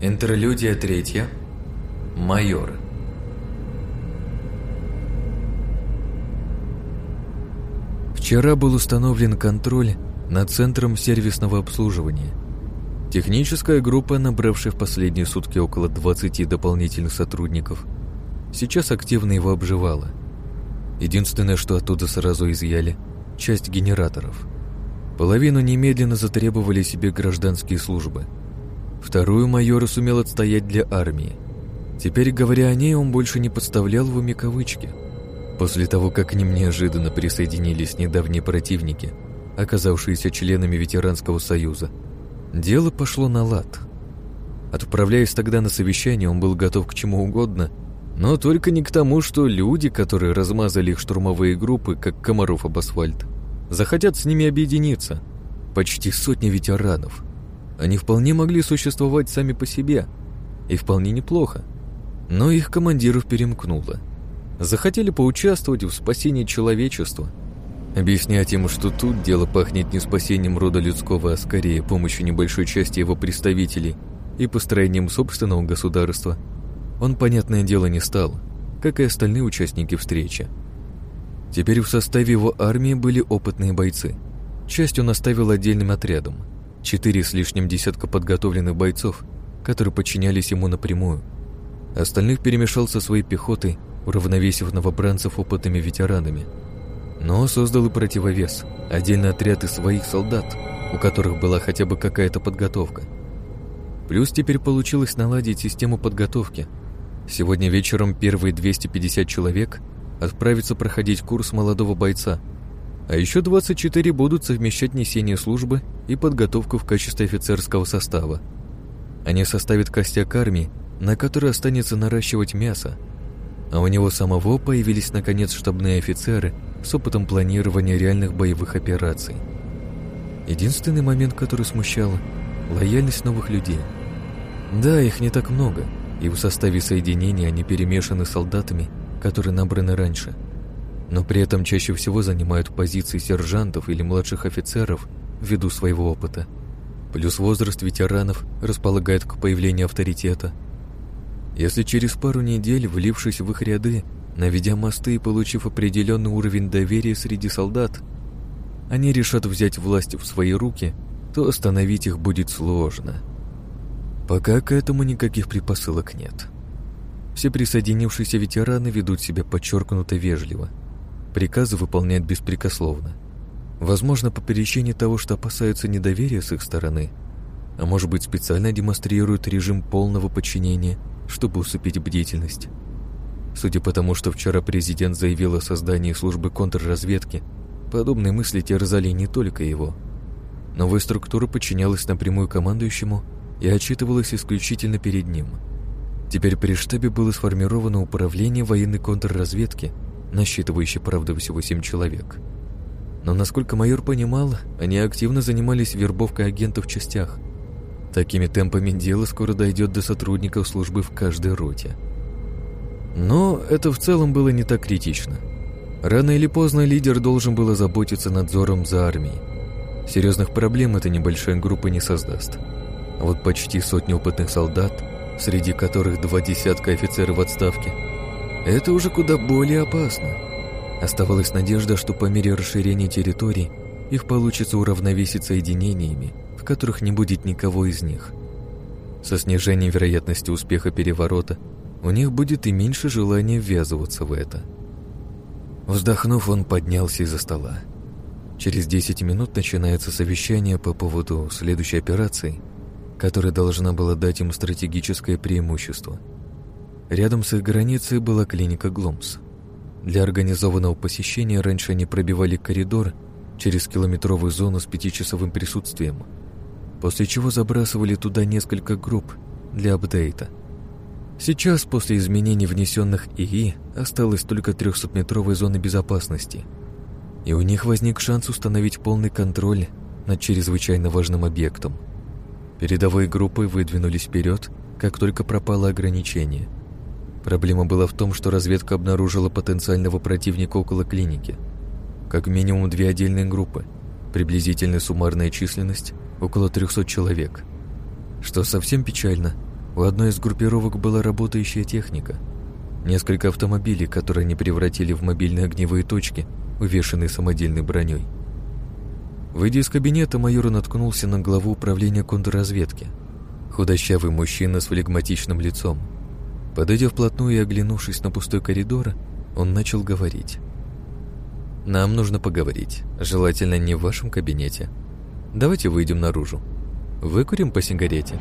Интерлюдия третья. Майор. Вчера был установлен контроль над центром сервисного обслуживания. Техническая группа, набравшая в последние сутки около 20 дополнительных сотрудников, сейчас активно его обживала. Единственное, что оттуда сразу изъяли – часть генераторов. Половину немедленно затребовали себе гражданские службы – Вторую майор сумел отстоять для армии. Теперь, говоря о ней, он больше не подставлял в уме кавычки. После того, как к ним неожиданно присоединились недавние противники, оказавшиеся членами ветеранского союза, дело пошло на лад. Отправляясь тогда на совещание, он был готов к чему угодно, но только не к тому, что люди, которые размазали их штурмовые группы, как комаров об асфальт, захотят с ними объединиться. Почти сотня ветеранов – они вполне могли существовать сами по себе, и вполне неплохо. Но их командиров перемкнуло. Захотели поучаствовать в спасении человечества. Объяснять ему, что тут дело пахнет не спасением рода людского, а скорее помощью небольшой части его представителей и построением собственного государства, он, понятное дело, не стал, как и остальные участники встречи. Теперь в составе его армии были опытные бойцы. Часть он оставил отдельным отрядом – четыре с лишним десятка подготовленных бойцов, которые подчинялись ему напрямую. Остальных перемешал со своей пехотой, уравновесив новобранцев опытными ветеранами. Но создал и противовес, отдельный отряд из своих солдат, у которых была хотя бы какая-то подготовка. Плюс теперь получилось наладить систему подготовки. Сегодня вечером первые 250 человек отправятся проходить курс молодого бойца – а еще 24 будут совмещать несение службы и подготовку в качестве офицерского состава. Они составят костяк армии, на который останется наращивать мясо. А у него самого появились наконец штабные офицеры с опытом планирования реальных боевых операций. Единственный момент, который смущал – лояльность новых людей. Да, их не так много, и в составе соединения они перемешаны с солдатами, которые набраны раньше – но при этом чаще всего занимают позиции сержантов или младших офицеров ввиду своего опыта. Плюс возраст ветеранов располагает к появлению авторитета. Если через пару недель, влившись в их ряды, наведя мосты и получив определенный уровень доверия среди солдат, они решат взять власть в свои руки, то остановить их будет сложно. Пока к этому никаких предпосылок нет. Все присоединившиеся ветераны ведут себя подчеркнуто вежливо – Приказы выполняют беспрекословно. Возможно, по причине того, что опасаются недоверия с их стороны, а может быть специально демонстрируют режим полного подчинения, чтобы усыпить бдительность. Судя по тому, что вчера президент заявил о создании службы контрразведки, подобные мысли терзали не только его. Новая структура подчинялась напрямую командующему и отчитывалась исключительно перед ним. Теперь при штабе было сформировано управление военной контрразведки – насчитывающий, правда, всего семь человек. Но, насколько майор понимал, они активно занимались вербовкой агентов в частях. Такими темпами дело скоро дойдет до сотрудников службы в каждой роте. Но это в целом было не так критично. Рано или поздно лидер должен был озаботиться надзором за армией. Серьезных проблем эта небольшая группа не создаст. А вот почти сотни опытных солдат, среди которых два десятка офицеров в отставке – это уже куда более опасно. Оставалась надежда, что по мере расширения территорий их получится уравновесить соединениями, в которых не будет никого из них. Со снижением вероятности успеха переворота у них будет и меньше желания ввязываться в это. Вздохнув, он поднялся из-за стола. Через 10 минут начинается совещание по поводу следующей операции, которая должна была дать им стратегическое преимущество – Рядом с их границей была клиника Гломс. Для организованного посещения раньше они пробивали коридор через километровую зону с пятичасовым присутствием, после чего забрасывали туда несколько групп для апдейта. Сейчас, после изменений, внесенных ИИ, осталась только 300-метровая зона безопасности, и у них возник шанс установить полный контроль над чрезвычайно важным объектом. Передовые группы выдвинулись вперед, как только пропало ограничение – Проблема была в том, что разведка обнаружила потенциального противника около клиники. Как минимум две отдельные группы, приблизительная суммарная численность около 300 человек. Что совсем печально, У одной из группировок была работающая техника. Несколько автомобилей, которые они превратили в мобильные огневые точки, увешанные самодельной броней. Выйдя из кабинета, майор наткнулся на главу управления контрразведки. Худощавый мужчина с флегматичным лицом. Подойдя вплотную и оглянувшись на пустой коридор, он начал говорить. «Нам нужно поговорить, желательно не в вашем кабинете. Давайте выйдем наружу. Выкурим по сигарете».